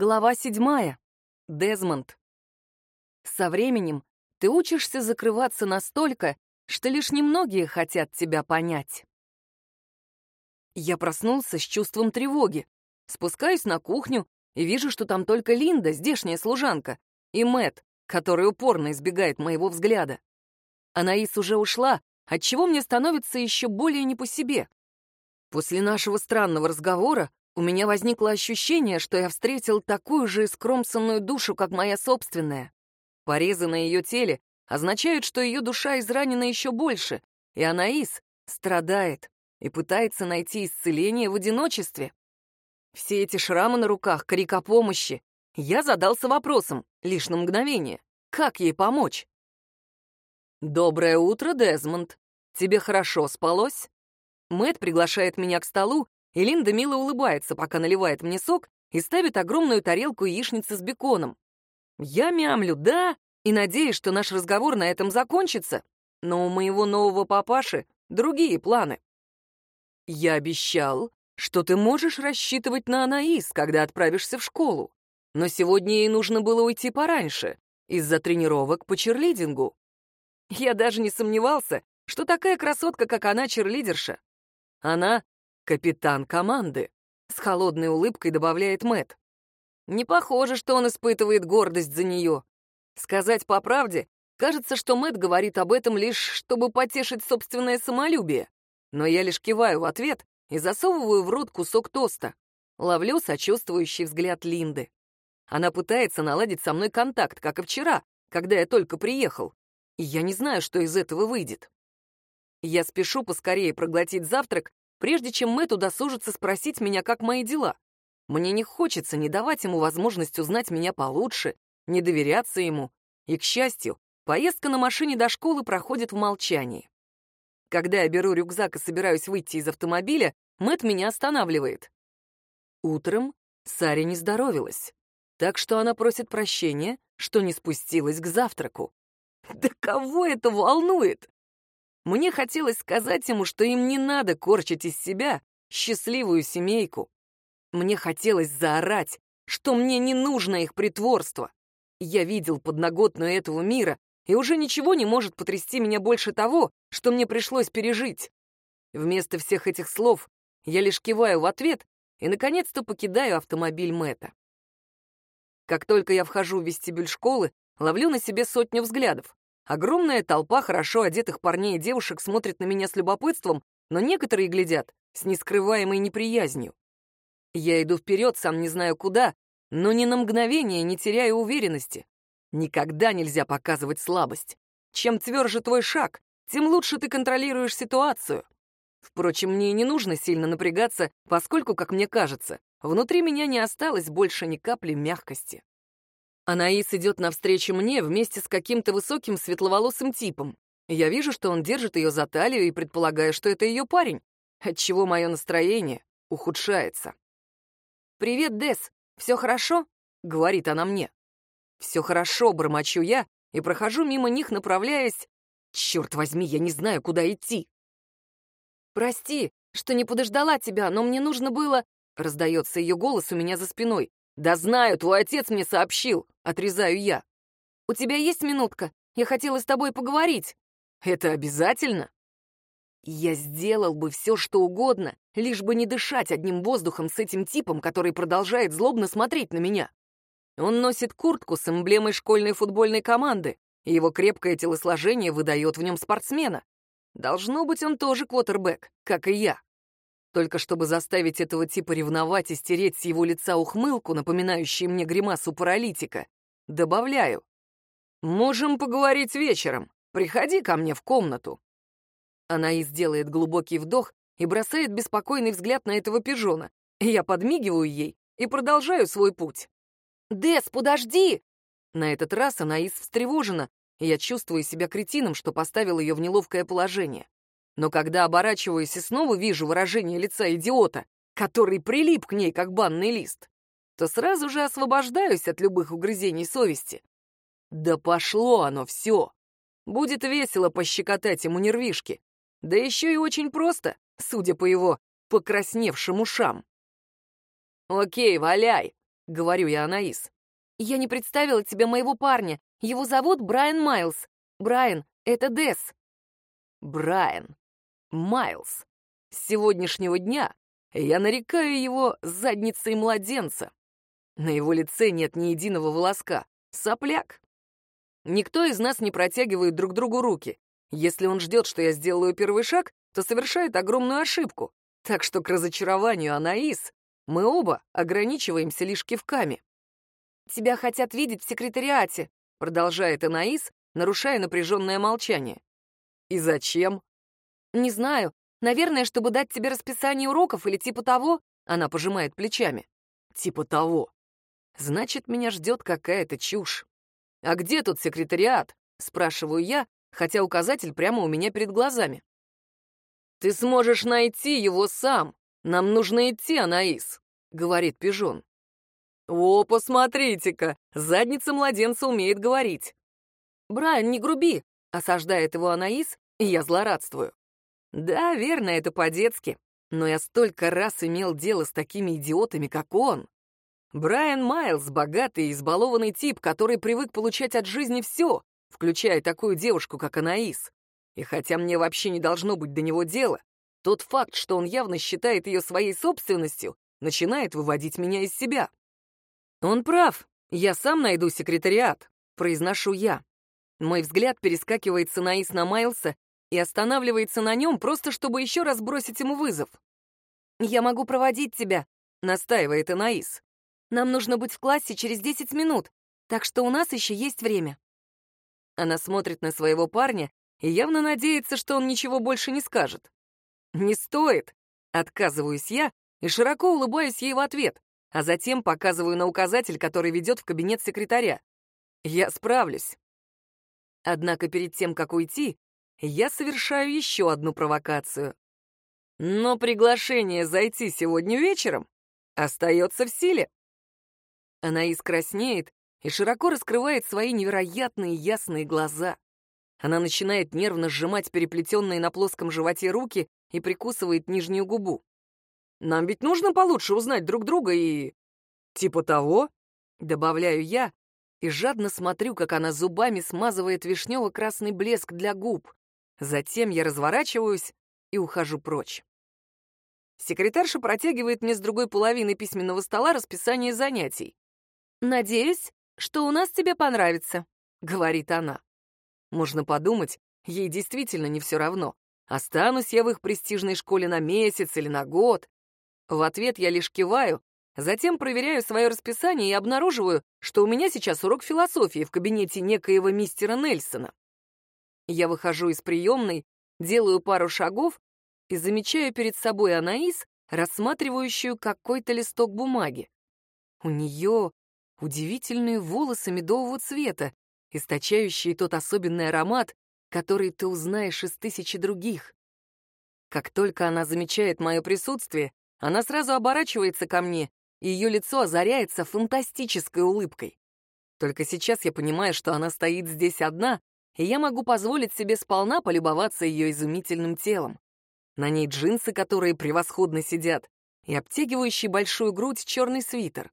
Глава седьмая. Дезмонд. Со временем ты учишься закрываться настолько, что лишь немногие хотят тебя понять. Я проснулся с чувством тревоги. Спускаюсь на кухню и вижу, что там только Линда, здешняя служанка, и Мэт, который упорно избегает моего взгляда. Анаис уже ушла, отчего мне становится еще более не по себе. После нашего странного разговора у меня возникло ощущение, что я встретил такую же искромсанную душу, как моя собственная. Порезы на ее теле означают, что ее душа изранена еще больше, и Анаис страдает и пытается найти исцеление в одиночестве. Все эти шрамы на руках, крик о помощи. Я задался вопросом, лишь на мгновение, как ей помочь? «Доброе утро, Дезмонд. Тебе хорошо спалось?» Мэт приглашает меня к столу, и Линда мило улыбается, пока наливает мне сок и ставит огромную тарелку яичницы с беконом. Я мямлю «да» и надеюсь, что наш разговор на этом закончится, но у моего нового папаши другие планы. Я обещал, что ты можешь рассчитывать на Анаис, когда отправишься в школу, но сегодня ей нужно было уйти пораньше, из-за тренировок по черлидингу. Я даже не сомневался, что такая красотка, как она, черлидерша. Она — капитан команды, с холодной улыбкой добавляет Мэт. Не похоже, что он испытывает гордость за нее. Сказать по правде, кажется, что Мэт говорит об этом лишь, чтобы потешить собственное самолюбие. Но я лишь киваю в ответ и засовываю в рот кусок тоста. Ловлю сочувствующий взгляд Линды. Она пытается наладить со мной контакт, как и вчера, когда я только приехал. И я не знаю, что из этого выйдет. Я спешу поскорее проглотить завтрак, прежде чем Мэтт удосужится спросить меня, как мои дела. Мне не хочется не давать ему возможность узнать меня получше, не доверяться ему. И, к счастью, поездка на машине до школы проходит в молчании. Когда я беру рюкзак и собираюсь выйти из автомобиля, Мэтт меня останавливает. Утром Саре не здоровилась, так что она просит прощения, что не спустилась к завтраку. Да кого это волнует? Мне хотелось сказать ему, что им не надо корчить из себя счастливую семейку. Мне хотелось заорать, что мне не нужно их притворство. Я видел подноготную этого мира, и уже ничего не может потрясти меня больше того, что мне пришлось пережить. Вместо всех этих слов я лишь киваю в ответ и, наконец-то, покидаю автомобиль Мэтта. Как только я вхожу в вестибюль школы, ловлю на себе сотню взглядов. Огромная толпа хорошо одетых парней и девушек смотрит на меня с любопытством, но некоторые глядят с нескрываемой неприязнью. Я иду вперед, сам не знаю куда, но ни на мгновение не теряю уверенности. Никогда нельзя показывать слабость. Чем тверже твой шаг, тем лучше ты контролируешь ситуацию. Впрочем, мне и не нужно сильно напрягаться, поскольку, как мне кажется, внутри меня не осталось больше ни капли мягкости. Анаис идет навстречу мне вместе с каким-то высоким светловолосым типом. Я вижу, что он держит ее за талию и предполагаю, что это ее парень, отчего мое настроение ухудшается. «Привет, Дес, все хорошо?» — говорит она мне. «Все хорошо», — бормочу я и прохожу мимо них, направляясь... Черт возьми, я не знаю, куда идти. «Прости, что не подождала тебя, но мне нужно было...» — раздается ее голос у меня за спиной. «Да знаю, твой отец мне сообщил», — отрезаю я. «У тебя есть минутка? Я хотела с тобой поговорить». «Это обязательно?» Я сделал бы все, что угодно, лишь бы не дышать одним воздухом с этим типом, который продолжает злобно смотреть на меня. Он носит куртку с эмблемой школьной футбольной команды, и его крепкое телосложение выдает в нем спортсмена. Должно быть, он тоже квотербек, как и я. Только чтобы заставить этого типа ревновать и стереть с его лица ухмылку, напоминающую мне гримасу паралитика, добавляю. «Можем поговорить вечером. Приходи ко мне в комнату». Анаис делает глубокий вдох и бросает беспокойный взгляд на этого пижона. Я подмигиваю ей и продолжаю свой путь. «Дес, подожди!» На этот раз Анаис встревожена, и я чувствую себя кретином, что поставил ее в неловкое положение. Но когда оборачиваюсь и снова вижу выражение лица идиота, который прилип к ней, как банный лист, то сразу же освобождаюсь от любых угрызений совести. Да пошло оно все. Будет весело пощекотать ему нервишки. Да еще и очень просто, судя по его покрасневшим ушам. «Окей, валяй. — говорю я Анаис. «Я не представила тебе моего парня. Его зовут Брайан Майлз. Брайан, это Дес». Брайан. Майлз. С сегодняшнего дня я нарекаю его задницей младенца. На его лице нет ни единого волоска. Сопляк. Никто из нас не протягивает друг другу руки. Если он ждет, что я сделаю первый шаг, то совершает огромную ошибку. Так что к разочарованию Анаис мы оба ограничиваемся лишь кивками. «Тебя хотят видеть в секретариате», — продолжает Анаис, нарушая напряженное молчание. «И зачем?» «Не знаю. Наверное, чтобы дать тебе расписание уроков или типа того». Она пожимает плечами. «Типа того. Значит, меня ждет какая-то чушь. А где тут секретариат?» — спрашиваю я, хотя указатель прямо у меня перед глазами. «Ты сможешь найти его сам. Нам нужно идти, Анаис», — говорит пижон. «О, посмотрите-ка, задница младенца умеет говорить». «Брайан, не груби», — осаждает его Анаис, и я злорадствую. «Да, верно, это по-детски, но я столько раз имел дело с такими идиотами, как он. Брайан Майлз — богатый и избалованный тип, который привык получать от жизни все, включая такую девушку, как Анаис. И хотя мне вообще не должно быть до него дела, тот факт, что он явно считает ее своей собственностью, начинает выводить меня из себя. «Он прав. Я сам найду секретариат», — произношу я. Мой взгляд перескакивает с Анаис на Майлса и останавливается на нем, просто чтобы еще раз бросить ему вызов. «Я могу проводить тебя», — настаивает Анаис. «Нам нужно быть в классе через 10 минут, так что у нас еще есть время». Она смотрит на своего парня и явно надеется, что он ничего больше не скажет. «Не стоит», — отказываюсь я и широко улыбаюсь ей в ответ, а затем показываю на указатель, который ведет в кабинет секретаря. Я справлюсь. Однако перед тем, как уйти, я совершаю еще одну провокацию. Но приглашение зайти сегодня вечером остается в силе. Она искраснеет и широко раскрывает свои невероятные ясные глаза. Она начинает нервно сжимать переплетенные на плоском животе руки и прикусывает нижнюю губу. Нам ведь нужно получше узнать друг друга и... Типа того, добавляю я, и жадно смотрю, как она зубами смазывает вишнево-красный блеск для губ. Затем я разворачиваюсь и ухожу прочь. Секретарша протягивает мне с другой половины письменного стола расписание занятий. «Надеюсь, что у нас тебе понравится», — говорит она. Можно подумать, ей действительно не все равно. Останусь я в их престижной школе на месяц или на год. В ответ я лишь киваю, затем проверяю свое расписание и обнаруживаю, что у меня сейчас урок философии в кабинете некоего мистера Нельсона. Я выхожу из приемной, делаю пару шагов и замечаю перед собой Анаис, рассматривающую какой-то листок бумаги. У нее удивительные волосы медового цвета, источающие тот особенный аромат, который ты узнаешь из тысячи других. Как только она замечает мое присутствие, она сразу оборачивается ко мне, и ее лицо озаряется фантастической улыбкой. Только сейчас я понимаю, что она стоит здесь одна, и я могу позволить себе сполна полюбоваться ее изумительным телом. На ней джинсы, которые превосходно сидят, и обтягивающий большую грудь черный свитер.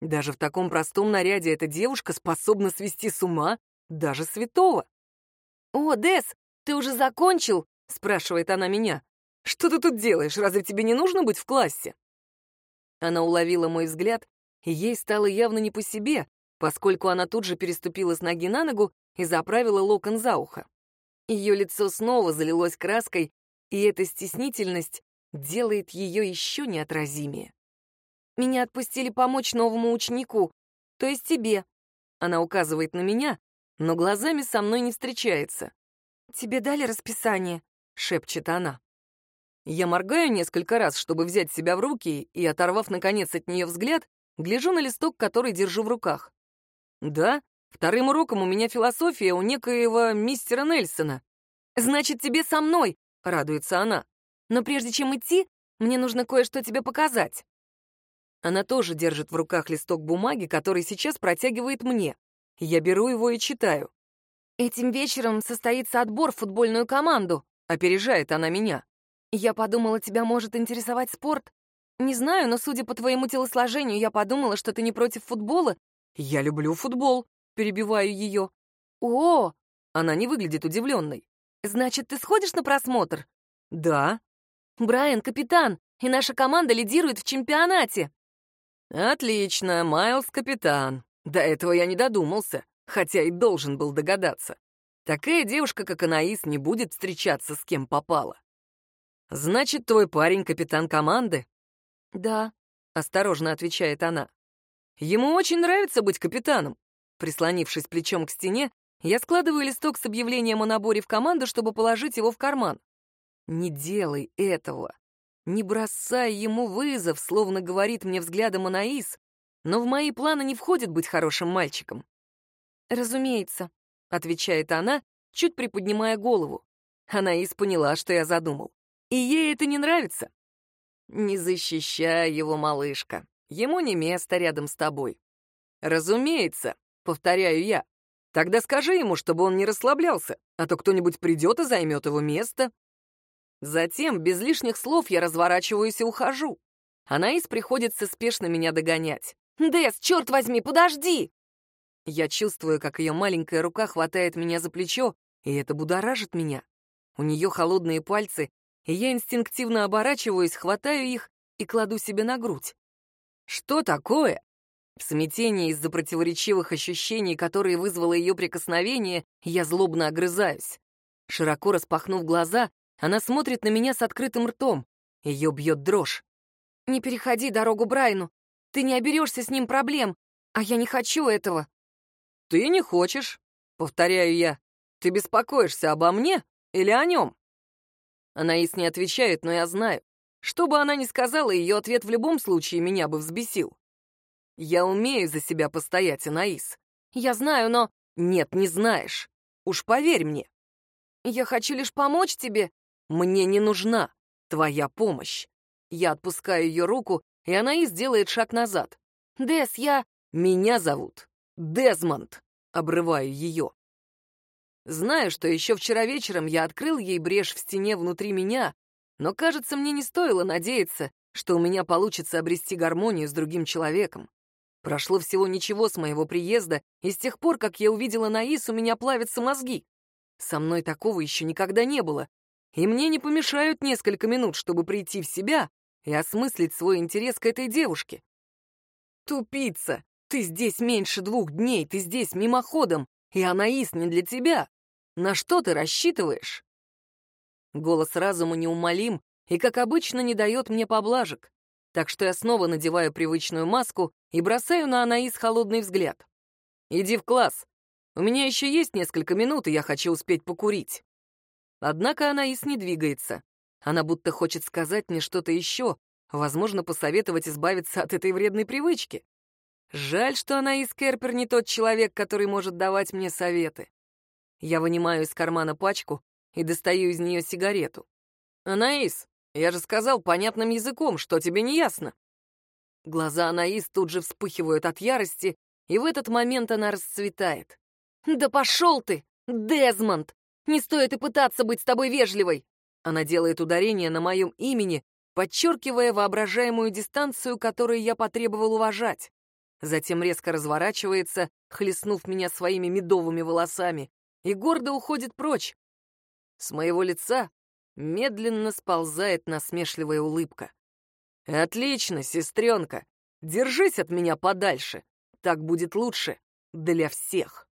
Даже в таком простом наряде эта девушка способна свести с ума даже святого. «О, Дес, ты уже закончил?» — спрашивает она меня. Что ты тут делаешь? Разве тебе не нужно быть в классе?» Она уловила мой взгляд, и ей стало явно не по себе, поскольку она тут же переступила с ноги на ногу и заправила локон за ухо. Ее лицо снова залилось краской, и эта стеснительность делает ее еще неотразимее. «Меня отпустили помочь новому ученику, то есть тебе». Она указывает на меня, но глазами со мной не встречается. «Тебе дали расписание?» — шепчет она. Я моргаю несколько раз, чтобы взять себя в руки, и, оторвав, наконец, от нее взгляд, гляжу на листок, который держу в руках. Да, вторым уроком у меня философия у некоего мистера Нельсона. «Значит, тебе со мной!» — радуется она. «Но прежде чем идти, мне нужно кое-что тебе показать». Она тоже держит в руках листок бумаги, который сейчас протягивает мне. Я беру его и читаю. «Этим вечером состоится отбор в футбольную команду», — опережает она меня. Я подумала, тебя может интересовать спорт. Не знаю, но судя по твоему телосложению, я подумала, что ты не против футбола. Я люблю футбол, перебиваю ее. О, она не выглядит удивленной. Значит, ты сходишь на просмотр? Да. Брайан, капитан, и наша команда лидирует в чемпионате. Отлично, Майлз капитан. До этого я не додумался, хотя и должен был догадаться. Такая девушка, как Анаис, не будет встречаться с кем попало. Значит, твой парень капитан команды? Да, осторожно отвечает она. Ему очень нравится быть капитаном. Прислонившись плечом к стене, я складываю листок с объявлением о наборе в команду, чтобы положить его в карман. Не делай этого. Не бросай ему вызов, словно говорит мне взглядом Анаис, но в мои планы не входит быть хорошим мальчиком. «Разумеется», — отвечает она, чуть приподнимая голову. Анаис поняла, что я задумал. И ей это не нравится. Не защищай его, малышка. Ему не место рядом с тобой. Разумеется, повторяю я. Тогда скажи ему, чтобы он не расслаблялся, а то кто-нибудь придет и займет его место. Затем, без лишних слов, я разворачиваюсь и ухожу. Анаис приходится спешно меня догонять. «Дэс, черт возьми, подожди!» Я чувствую, как ее маленькая рука хватает меня за плечо, и это будоражит меня. У нее холодные пальцы, и я инстинктивно оборачиваюсь, хватаю их и кладу себе на грудь. Что такое? В смятении из-за противоречивых ощущений, которые вызвало ее прикосновение, я злобно огрызаюсь. Широко распахнув глаза, она смотрит на меня с открытым ртом. Ее бьет дрожь. «Не переходи дорогу Брайну. Ты не оберешься с ним проблем, а я не хочу этого». «Ты не хочешь?» — повторяю я. «Ты беспокоишься обо мне или о нем?» Анаис не отвечает, но я знаю. Что бы она ни сказала, ее ответ в любом случае меня бы взбесил. Я умею за себя постоять, Анаис. Я знаю, но... Нет, не знаешь. Уж поверь мне. Я хочу лишь помочь тебе. Мне не нужна твоя помощь. Я отпускаю ее руку, и Анаис делает шаг назад. Дес, я... Меня зовут Дезмонд. Обрываю ее. Знаю, что еще вчера вечером я открыл ей брешь в стене внутри меня, но, кажется, мне не стоило надеяться, что у меня получится обрести гармонию с другим человеком. Прошло всего ничего с моего приезда, и с тех пор, как я увидела Наис, у меня плавятся мозги. Со мной такого еще никогда не было, и мне не помешают несколько минут, чтобы прийти в себя и осмыслить свой интерес к этой девушке. Тупица! Ты здесь меньше двух дней, ты здесь мимоходом, и Анаис не для тебя. На что ты рассчитываешь?» Голос разума неумолим и, как обычно, не дает мне поблажек, так что я снова надеваю привычную маску и бросаю на Анаис холодный взгляд. «Иди в класс. У меня еще есть несколько минут, и я хочу успеть покурить». Однако Анаис не двигается. Она будто хочет сказать мне что-то еще, возможно, посоветовать избавиться от этой вредной привычки. Жаль, что Анаис Керпер не тот человек, который может давать мне советы. Я вынимаю из кармана пачку и достаю из нее сигарету. «Анаис, я же сказал понятным языком, что тебе не ясно?» Глаза Анаис тут же вспыхивают от ярости, и в этот момент она расцветает. «Да пошел ты, Дезмонд! Не стоит и пытаться быть с тобой вежливой!» Она делает ударение на моем имени, подчеркивая воображаемую дистанцию, которую я потребовал уважать. Затем резко разворачивается, хлестнув меня своими медовыми волосами, и гордо уходит прочь. С моего лица медленно сползает насмешливая улыбка. «Отлично, сестренка, держись от меня подальше, так будет лучше для всех».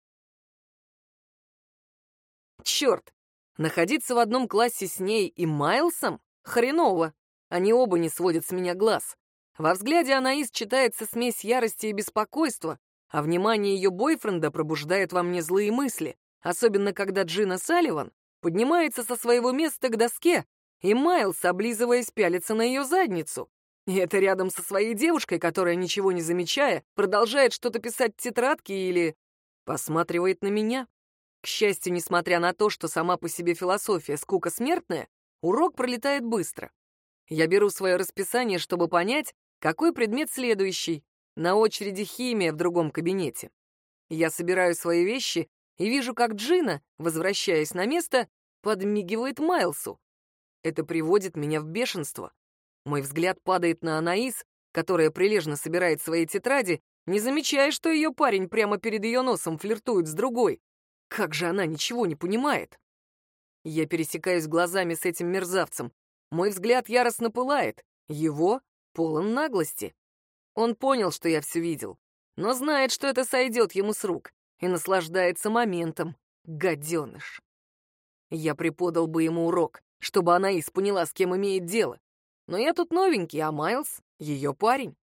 Черт, находиться в одном классе с ней и Майлсом? Хреново, они оба не сводят с меня глаз. Во взгляде Анаис читается смесь ярости и беспокойства, а внимание ее бойфренда пробуждает во мне злые мысли особенно когда Джина Салливан поднимается со своего места к доске, и Майлз, облизываясь, пялится на ее задницу. И это рядом со своей девушкой, которая, ничего не замечая, продолжает что-то писать в тетрадке или посматривает на меня. К счастью, несмотря на то, что сама по себе философия скука смертная, урок пролетает быстро. Я беру свое расписание, чтобы понять, какой предмет следующий. На очереди химия в другом кабинете. Я собираю свои вещи и вижу, как Джина, возвращаясь на место, подмигивает Майлсу. Это приводит меня в бешенство. Мой взгляд падает на Анаис, которая прилежно собирает свои тетради, не замечая, что ее парень прямо перед ее носом флиртует с другой. Как же она ничего не понимает? Я пересекаюсь глазами с этим мерзавцем. Мой взгляд яростно пылает. Его полон наглости. Он понял, что я все видел, но знает, что это сойдет ему с рук, и наслаждается моментом. Гаденыш. Я преподал бы ему урок, чтобы Анаис поняла, с кем имеет дело. Но я тут новенький, а Майлз — ее парень.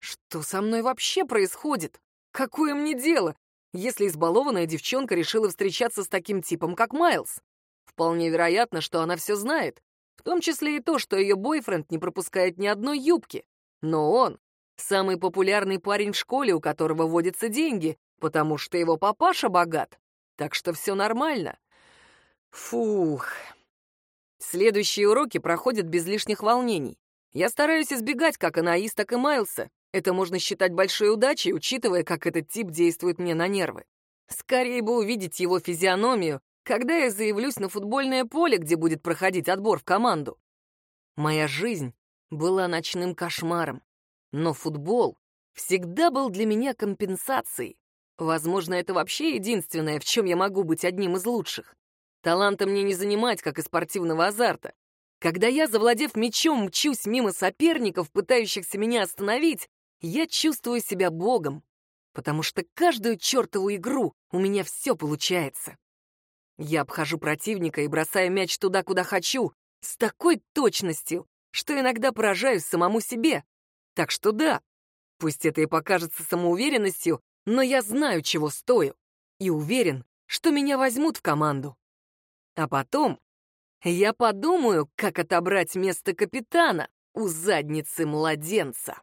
Что со мной вообще происходит? Какое мне дело, если избалованная девчонка решила встречаться с таким типом, как Майлз? Вполне вероятно, что она все знает, в том числе и то, что ее бойфренд не пропускает ни одной юбки. Но он — самый популярный парень в школе, у которого водятся деньги, потому что его папаша богат. Так что все нормально. Фух. Следующие уроки проходят без лишних волнений. Я стараюсь избегать как Анаис, так и Майлса. Это можно считать большой удачей, учитывая, как этот тип действует мне на нервы. Скорее бы увидеть его физиономию, когда я заявлюсь на футбольное поле, где будет проходить отбор в команду. Моя жизнь была ночным кошмаром, но футбол всегда был для меня компенсацией. Возможно, это вообще единственное, в чем я могу быть одним из лучших. Таланта мне не занимать, как и спортивного азарта. Когда я, завладев мячом, мчусь мимо соперников, пытающихся меня остановить, я чувствую себя богом, потому что каждую чертову игру у меня все получается. Я обхожу противника и бросаю мяч туда, куда хочу, с такой точностью, что иногда поражаюсь самому себе. Так что да, пусть это и покажется самоуверенностью, но я знаю, чего стою, и уверен, что меня возьмут в команду. А потом я подумаю, как отобрать место капитана у задницы младенца.